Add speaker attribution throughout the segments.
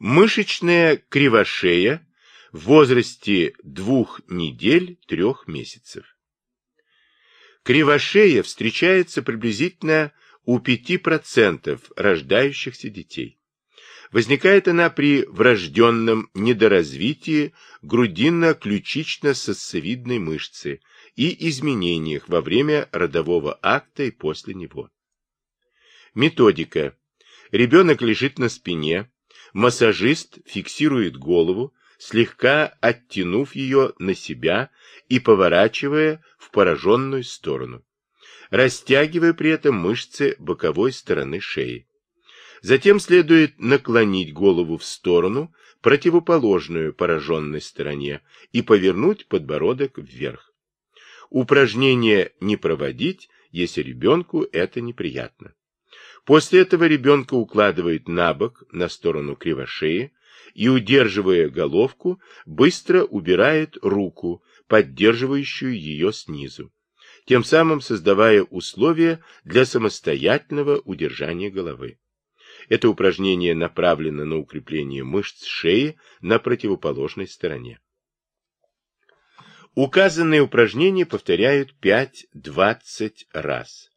Speaker 1: Мышечная кривошея в возрасте двух недель трех месяцев. Кривошея встречается приблизительно у 5% рождающихся детей. Возникает она при врожденном недоразвитии грудинно-ключично-сосцевидной мышцы и изменениях во время родового акта и после него. Методика. Ребенок лежит на спине, массажист фиксирует голову, слегка оттянув ее на себя и поворачивая в пораженную сторону, растягивая при этом мышцы боковой стороны шеи. Затем следует наклонить голову в сторону, противоположную пораженной стороне, и повернуть подбородок вверх. Упражнение не проводить, если ребенку это неприятно. После этого ребенка укладывают на бок, на сторону кривошеи, и, удерживая головку, быстро убирает руку, поддерживающую ее снизу, тем самым создавая условия для самостоятельного удержания головы. Это упражнение направлено на укрепление мышц шеи на противоположной стороне. Указанные упражнения повторяют 5-20 раз.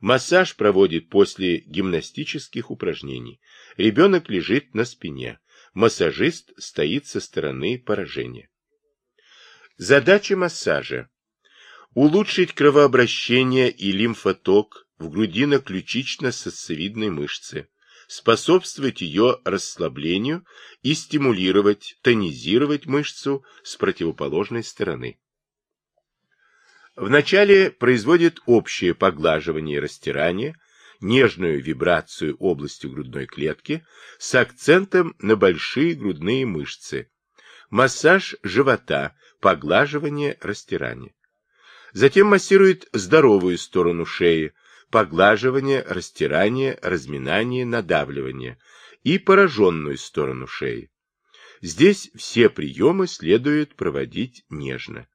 Speaker 1: Массаж проводит после гимнастических упражнений. Ребенок лежит на спине. Массажист стоит со стороны поражения. Задача массажа. Улучшить кровообращение и лимфоток в грудино-ключично-сосцевидной мышце способствовать ее расслаблению и стимулировать, тонизировать мышцу с противоположной стороны. Вначале производит общее поглаживание и растирание, нежную вибрацию области грудной клетки с акцентом на большие грудные мышцы, массаж живота, поглаживание, растирание. Затем массирует здоровую сторону шеи, поглаживание, растирание, разминание, надавливание и пораженную сторону шеи. Здесь все приемы следует проводить нежно.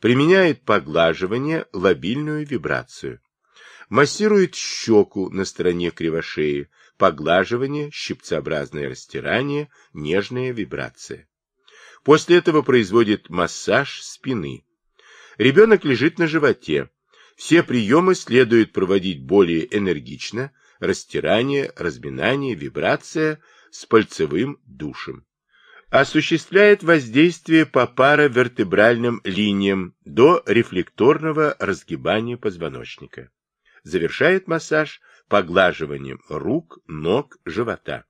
Speaker 1: Применяет поглаживание, лобильную вибрацию. Массирует щеку на стороне кривошеи, поглаживание, щипцеобразное растирание, нежная вибрация. После этого производит массаж спины. Ребенок лежит на животе, все приемы следует проводить более энергично, растирание, разминание, вибрация с пальцевым душем. Осуществляет воздействие по паравертебральным линиям до рефлекторного разгибания позвоночника. Завершает массаж поглаживанием рук, ног, живота.